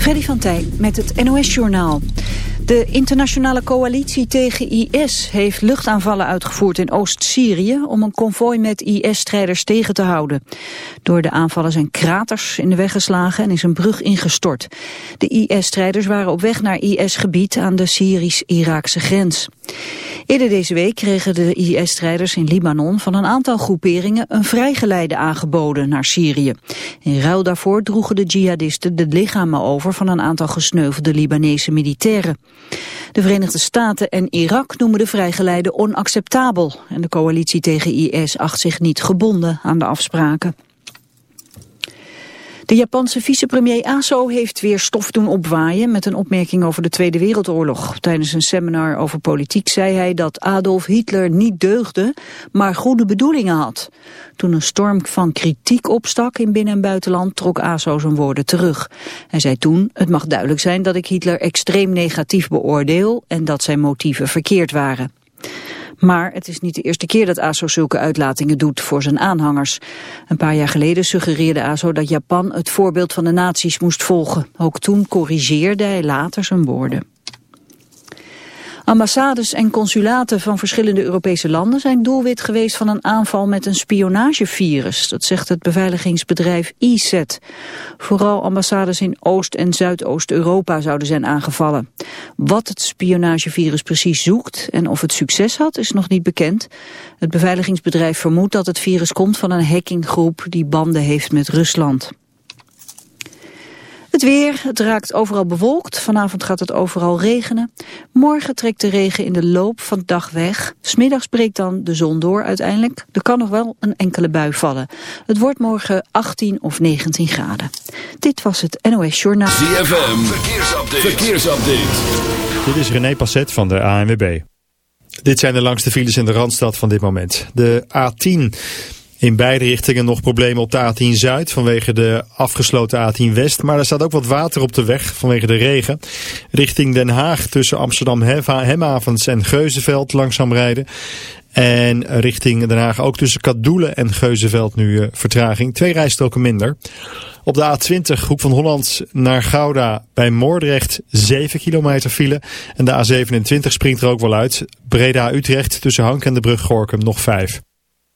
Freddy van Tijn met het NOS-journaal. De internationale coalitie tegen IS heeft luchtaanvallen uitgevoerd in Oost-Syrië... om een konvooi met IS-strijders tegen te houden. Door de aanvallen zijn kraters in de weg geslagen en is een brug ingestort. De IS-strijders waren op weg naar IS-gebied aan de Syrisch-Iraakse grens. Eerder deze week kregen de IS-strijders in Libanon van een aantal groeperingen een vrijgeleide aangeboden naar Syrië. In ruil daarvoor droegen de jihadisten de lichamen over van een aantal gesneuvelde Libanese militairen. De Verenigde Staten en Irak noemen de vrijgeleide onacceptabel en de coalitie tegen IS acht zich niet gebonden aan de afspraken. De Japanse vicepremier Aso heeft weer stof doen opwaaien met een opmerking over de Tweede Wereldoorlog. Tijdens een seminar over politiek zei hij dat Adolf Hitler niet deugde, maar goede bedoelingen had. Toen een storm van kritiek opstak in binnen- en buitenland trok Aso zijn woorden terug. Hij zei toen, het mag duidelijk zijn dat ik Hitler extreem negatief beoordeel en dat zijn motieven verkeerd waren. Maar het is niet de eerste keer dat ASO zulke uitlatingen doet voor zijn aanhangers. Een paar jaar geleden suggereerde ASO dat Japan het voorbeeld van de nazi's moest volgen. Ook toen corrigeerde hij later zijn woorden. Ambassades en consulaten van verschillende Europese landen zijn doelwit geweest van een aanval met een spionagevirus. Dat zegt het beveiligingsbedrijf ESET. Vooral ambassades in Oost- en Zuidoost-Europa zouden zijn aangevallen. Wat het spionagevirus precies zoekt en of het succes had is nog niet bekend. Het beveiligingsbedrijf vermoedt dat het virus komt van een hackinggroep die banden heeft met Rusland. Het weer, het raakt overal bewolkt. Vanavond gaat het overal regenen. Morgen trekt de regen in de loop van de dag weg. Smiddags breekt dan de zon door uiteindelijk. Er kan nog wel een enkele bui vallen. Het wordt morgen 18 of 19 graden. Dit was het NOS Journaal. ZFM, verkeersupdate. verkeersupdate. Dit is René Passet van de ANWB. Dit zijn de langste files in de Randstad van dit moment. De A10... In beide richtingen nog problemen op de A10 Zuid vanwege de afgesloten A10 West. Maar er staat ook wat water op de weg vanwege de regen. Richting Den Haag tussen Amsterdam Hemhavens en Geuzenveld langzaam rijden. En richting Den Haag ook tussen Kadoelen en Geuzenveld nu uh, vertraging. Twee rijstroken minder. Op de A20 Hoek van Holland naar Gouda bij Moordrecht 7 kilometer file. En de A27 springt er ook wel uit. Breda-Utrecht tussen Hank en de brug Gorkum nog 5.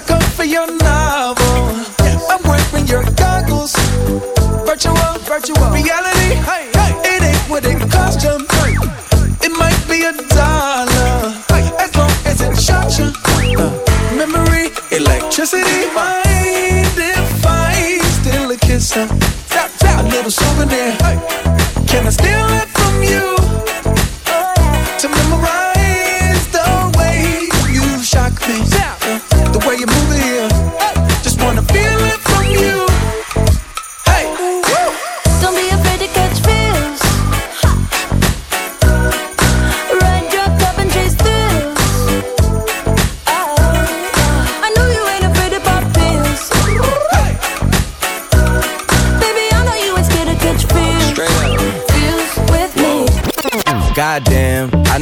sucker for your novel. Yes. I'm wearing your goggles. Virtual, virtual reality. Hey, hey. It ain't what it cost you. Hey. It might be a dollar, hey. as long as it shot you. Uh, memory, electricity, mind if I still a kisser.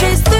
top,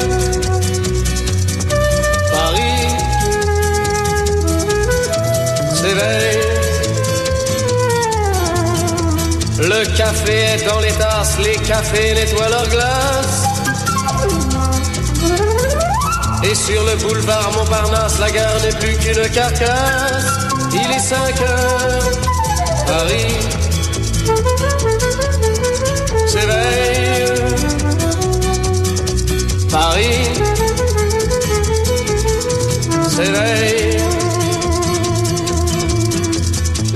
Le café est dans les tasses, les cafés nettoient leurs glaces. Et sur le boulevard Montparnasse, la gare n'est plus qu'une carcasse. Il est 5 heures, Paris s'éveille. Paris s'éveille.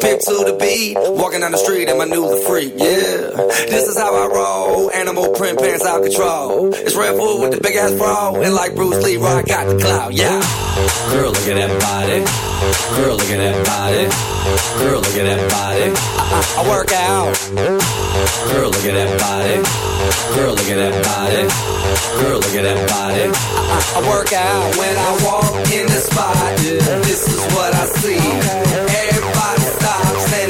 Pimp to the beat, walking down the street and my new the freak, yeah. This is how I roll, animal print pants out control. It's Redfoo with the big ass bra, and like Bruce Lee, I got the clout, yeah. Girl, look at that body. Girl, look at that body. Girl, look at that body. I, I, I work out. Girl, look at that body. Girl, look at that body. Girl, look at that body. I, I, work out when I walk in the spot. This is what I see. Everybody stops and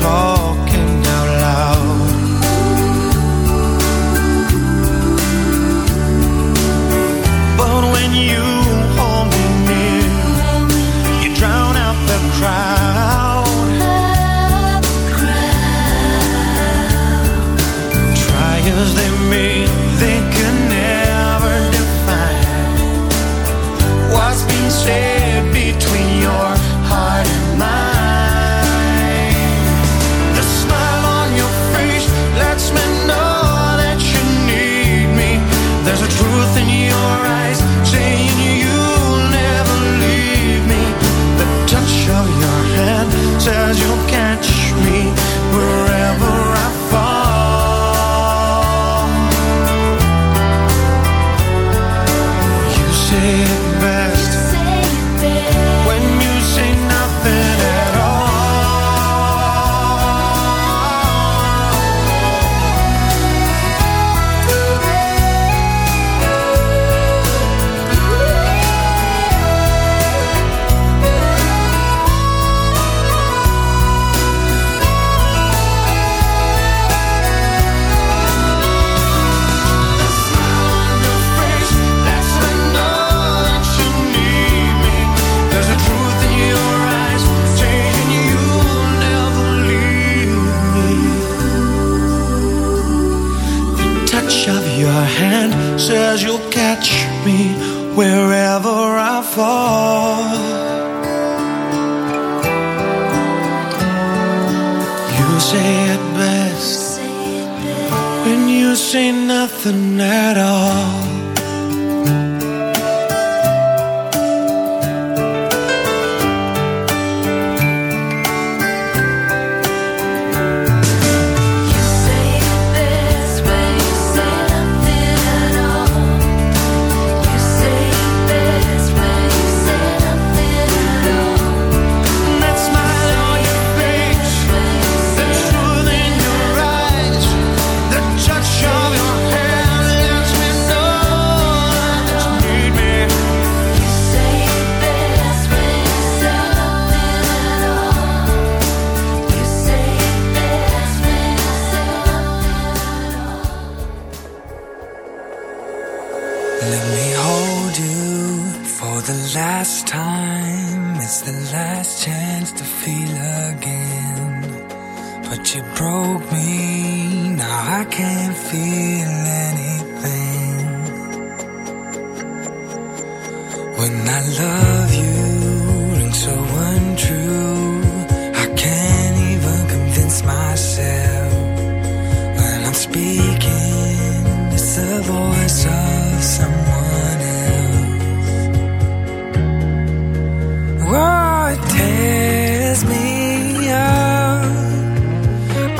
tall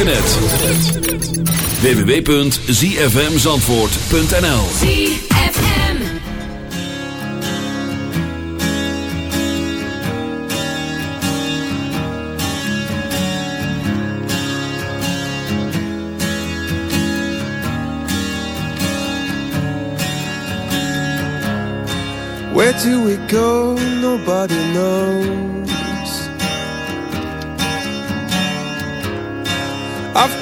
internet. www.zfmzandvoort.nl Where do we go? Nobody knows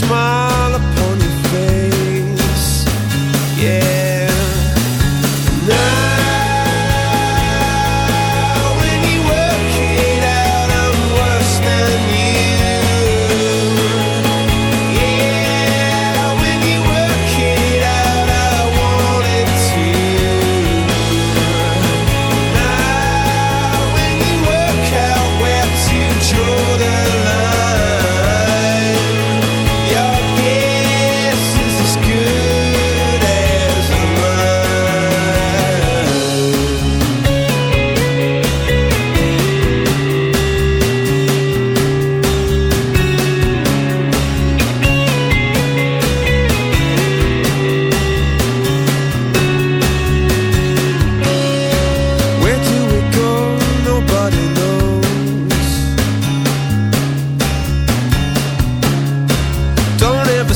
smile.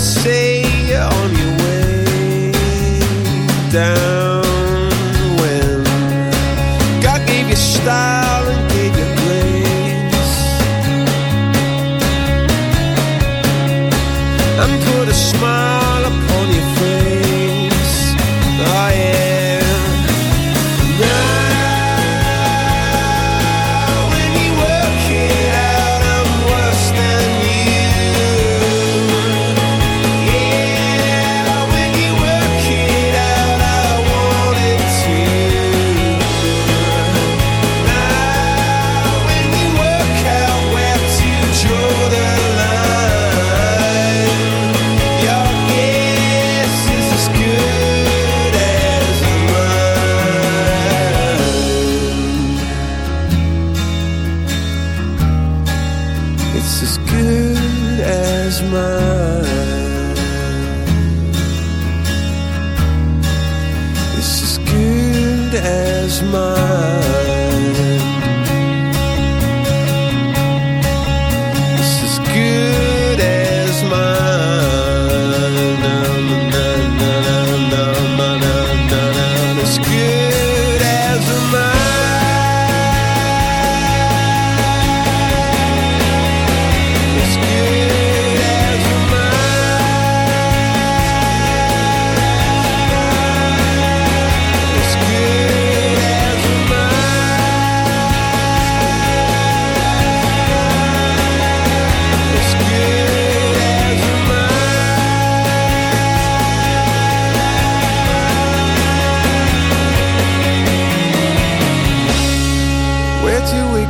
say you're on your way down.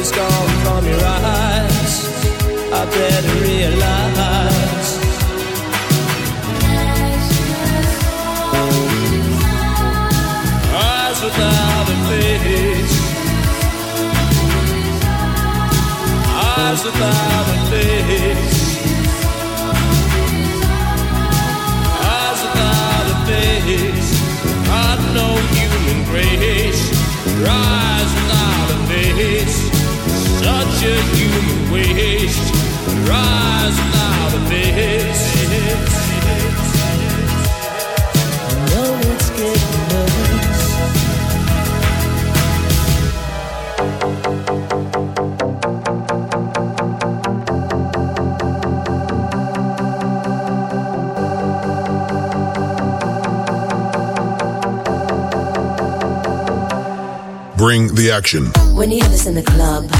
It's gone from your eyes. I better realize. Eyes without a face. Eyes without a face. Eyes without a face. Got no human grace. Your Such a human waste. Your eyes without a face. know it's getting worse. Bring the action. When you hear this in the club,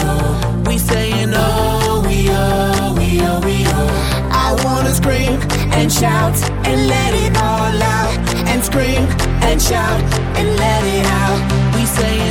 scream and shout and let it all out. And scream and shout and let it out. We say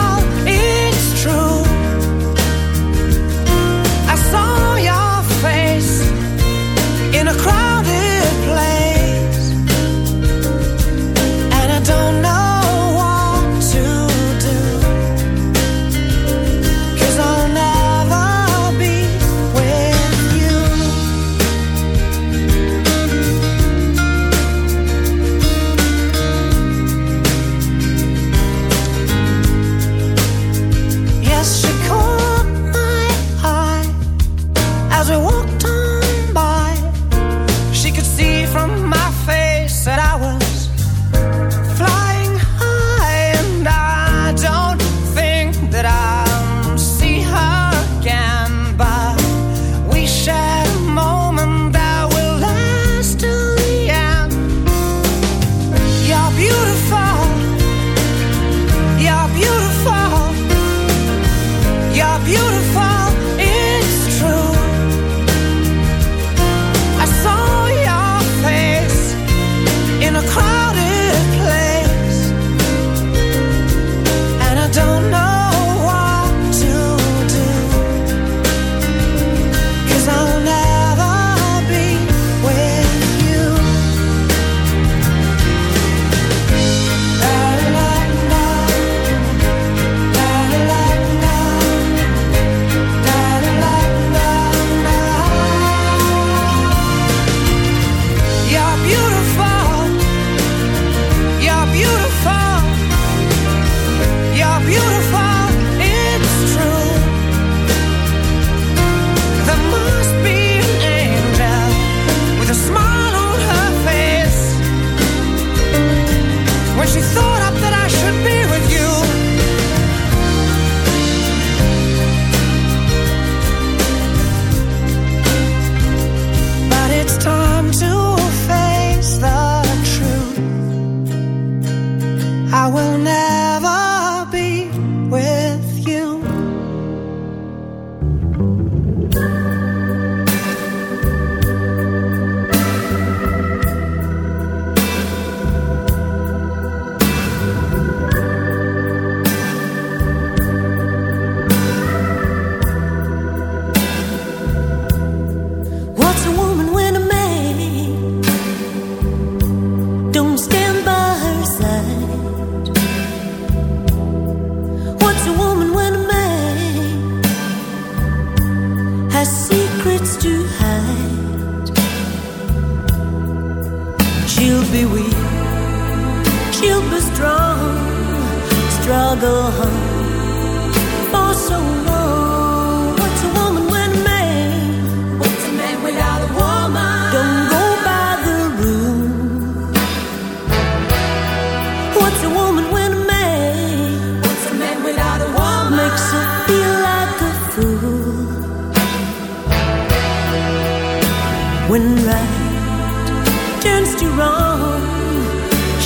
true.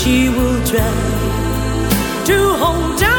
she will try to hold down.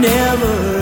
Never